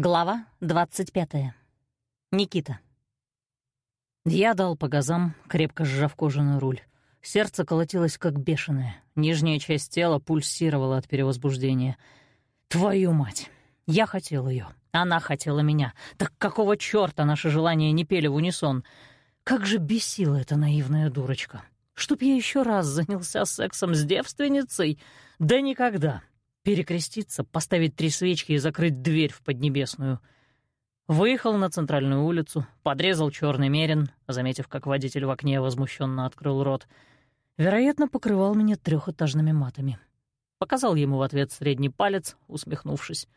Глава 25. Никита. Я дал по газам, крепко сжав кожаный руль. Сердце колотилось как бешеное. Нижняя часть тела пульсировала от перевозбуждения. Твою мать! Я хотел ее, Она хотела меня. Так какого чёрта наши желания не пели в унисон? Как же бесила эта наивная дурочка. Чтоб я еще раз занялся сексом с девственницей? Да никогда. Перекреститься, поставить три свечки и закрыть дверь в Поднебесную. Выехал на центральную улицу, подрезал черный мерин, заметив, как водитель в окне возмущенно открыл рот. Вероятно, покрывал меня трехэтажными матами. Показал ему в ответ средний палец, усмехнувшись.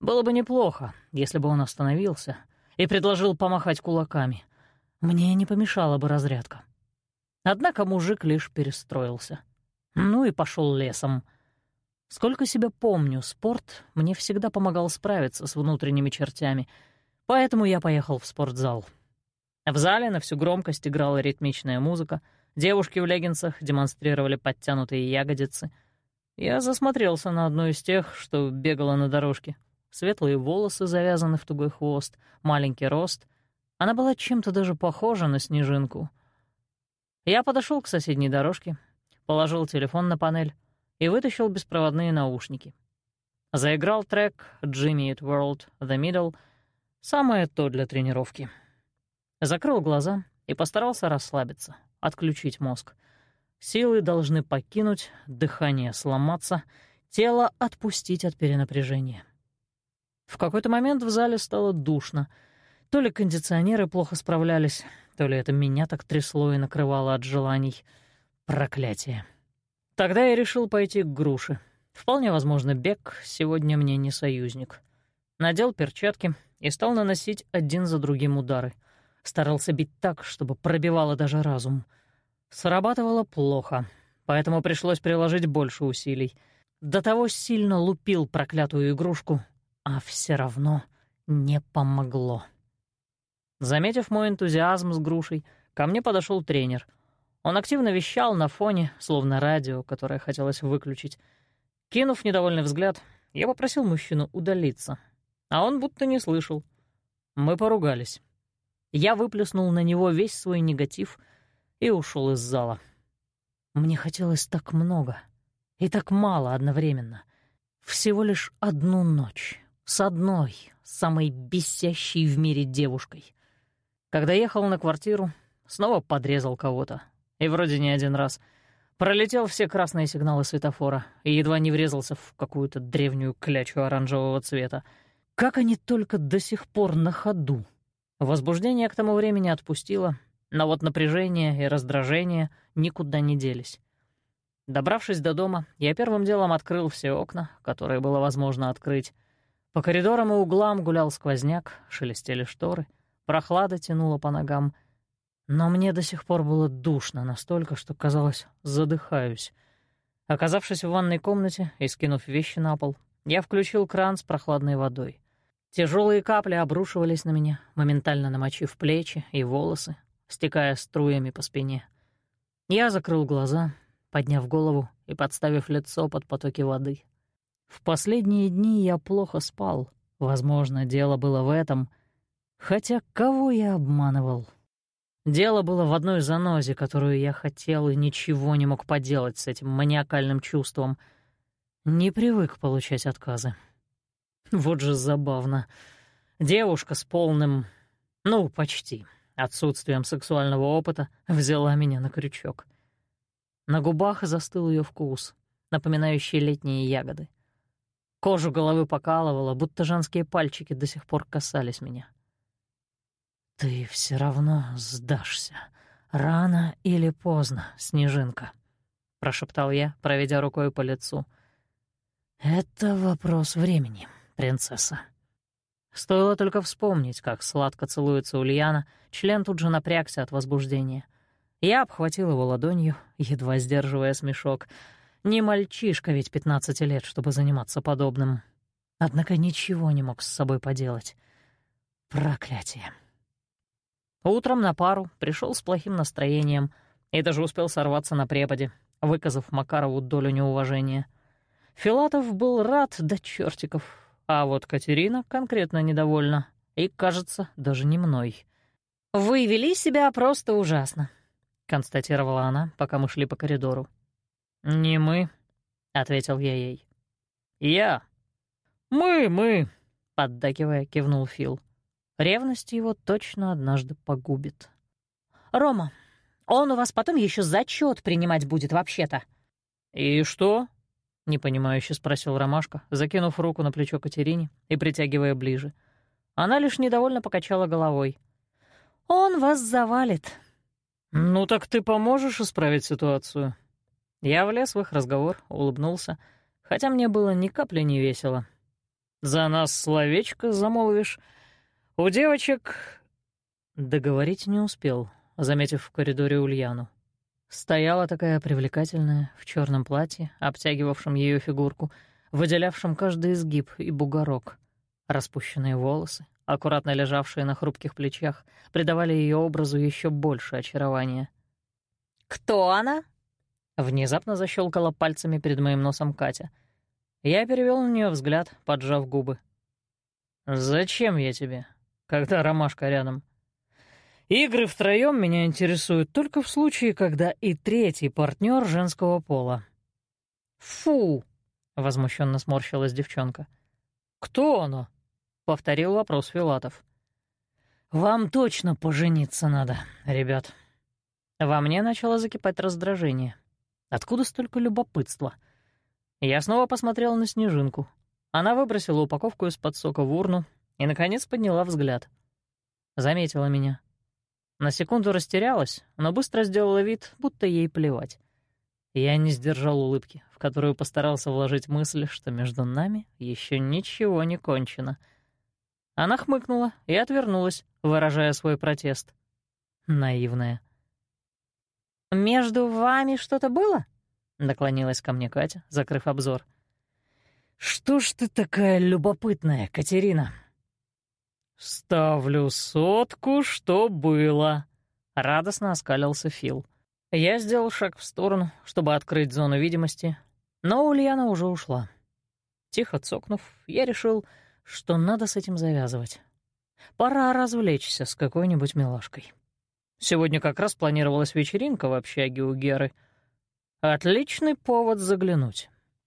Было бы неплохо, если бы он остановился и предложил помахать кулаками. Мне не помешала бы разрядка. Однако мужик лишь перестроился. Ну и пошел лесом — Сколько себя помню, спорт мне всегда помогал справиться с внутренними чертями, поэтому я поехал в спортзал. В зале на всю громкость играла ритмичная музыка, девушки в леггинсах демонстрировали подтянутые ягодицы. Я засмотрелся на одну из тех, что бегала на дорожке. Светлые волосы завязаны в тугой хвост, маленький рост. Она была чем-то даже похожа на снежинку. Я подошел к соседней дорожке, положил телефон на панель, и вытащил беспроводные наушники. Заиграл трек «Jimmy Eat World The Middle», самое то для тренировки. Закрыл глаза и постарался расслабиться, отключить мозг. Силы должны покинуть, дыхание сломаться, тело отпустить от перенапряжения. В какой-то момент в зале стало душно. То ли кондиционеры плохо справлялись, то ли это меня так трясло и накрывало от желаний. Проклятие. Тогда я решил пойти к груше. Вполне возможно, бег сегодня мне не союзник. Надел перчатки и стал наносить один за другим удары. Старался бить так, чтобы пробивало даже разум. Срабатывало плохо, поэтому пришлось приложить больше усилий. До того сильно лупил проклятую игрушку, а все равно не помогло. Заметив мой энтузиазм с грушей, ко мне подошел тренер — он активно вещал на фоне, словно радио, которое хотелось выключить. Кинув недовольный взгляд, я попросил мужчину удалиться, а он будто не слышал. Мы поругались. Я выплеснул на него весь свой негатив и ушел из зала. Мне хотелось так много и так мало одновременно. Всего лишь одну ночь с одной, самой бесящей в мире девушкой. Когда ехал на квартиру, снова подрезал кого-то, и вроде не один раз. Пролетел все красные сигналы светофора и едва не врезался в какую-то древнюю клячу оранжевого цвета. Как они только до сих пор на ходу. Возбуждение к тому времени отпустило, но вот напряжение и раздражение никуда не делись. Добравшись до дома, я первым делом открыл все окна, которые было возможно открыть. По коридорам и углам гулял сквозняк, шелестели шторы, прохлада тянула по ногам — но мне до сих пор было душно настолько, что, казалось, задыхаюсь. Оказавшись в ванной комнате и скинув вещи на пол, я включил кран с прохладной водой. Тяжелые капли обрушивались на меня, моментально намочив плечи и волосы, стекая струями по спине. Я закрыл глаза, подняв голову и подставив лицо под потоки воды. В последние дни я плохо спал. Возможно, дело было в этом. Хотя кого я обманывал? Дело было в одной занозе, которую я хотел и ничего не мог поделать с этим маниакальным чувством. Не привык получать отказы. Вот же забавно. Девушка с полным, ну, почти, отсутствием сексуального опыта взяла меня на крючок. На губах застыл ее вкус, напоминающий летние ягоды. Кожу головы покалывала, будто женские пальчики до сих пор касались меня. — «Ты все равно сдашься. Рано или поздно, Снежинка», — прошептал я, проведя рукой по лицу. «Это вопрос времени, принцесса». Стоило только вспомнить, как сладко целуется Ульяна, член тут же напрягся от возбуждения. Я обхватил его ладонью, едва сдерживая смешок. Не мальчишка ведь пятнадцати лет, чтобы заниматься подобным. Однако ничего не мог с собой поделать. Проклятие. Утром на пару пришел с плохим настроением и даже успел сорваться на преподе, выказав Макарову долю неуважения. Филатов был рад до чертиков, А вот Катерина конкретно недовольна. И, кажется, даже не мной. «Вы вели себя просто ужасно», — констатировала она, пока мы шли по коридору. «Не мы», — ответил я ей. «Я». «Мы, мы», — поддакивая, кивнул Фил. Ревность его точно однажды погубит. «Рома, он у вас потом еще зачет принимать будет вообще-то». «И что?» — непонимающе спросил Ромашка, закинув руку на плечо Катерине и притягивая ближе. Она лишь недовольно покачала головой. «Он вас завалит». «Ну так ты поможешь исправить ситуацию?» Я влез в их разговор, улыбнулся, хотя мне было ни капли не весело. «За нас словечко замолвишь?» У девочек...» Договорить не успел, заметив в коридоре Ульяну. Стояла такая привлекательная, в черном платье, обтягивавшем ее фигурку, выделявшем каждый изгиб и бугорок. Распущенные волосы, аккуратно лежавшие на хрупких плечах, придавали ее образу еще больше очарования. «Кто она?» Внезапно защелкала пальцами перед моим носом Катя. Я перевел на нее взгляд, поджав губы. «Зачем я тебе?» Когда ромашка рядом. Игры втроем меня интересуют только в случае, когда и третий партнер женского пола. «Фу!» — возмущенно сморщилась девчонка. «Кто оно?» — повторил вопрос Филатов. «Вам точно пожениться надо, ребят». Во мне начало закипать раздражение. Откуда столько любопытства? Я снова посмотрел на Снежинку. Она выбросила упаковку из-под сока в урну и, наконец, подняла взгляд. Заметила меня. На секунду растерялась, но быстро сделала вид, будто ей плевать. Я не сдержал улыбки, в которую постарался вложить мысль, что между нами еще ничего не кончено. Она хмыкнула и отвернулась, выражая свой протест. Наивная. «Между вами что-то было?» — наклонилась ко мне Катя, закрыв обзор. «Что ж ты такая любопытная, Катерина?» «Ставлю сотку, что было», — радостно оскалился Фил. Я сделал шаг в сторону, чтобы открыть зону видимости, но Ульяна уже ушла. Тихо цокнув, я решил, что надо с этим завязывать. Пора развлечься с какой-нибудь милашкой. Сегодня как раз планировалась вечеринка в общаге у Геры. Отличный повод заглянуть.